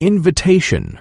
invitation.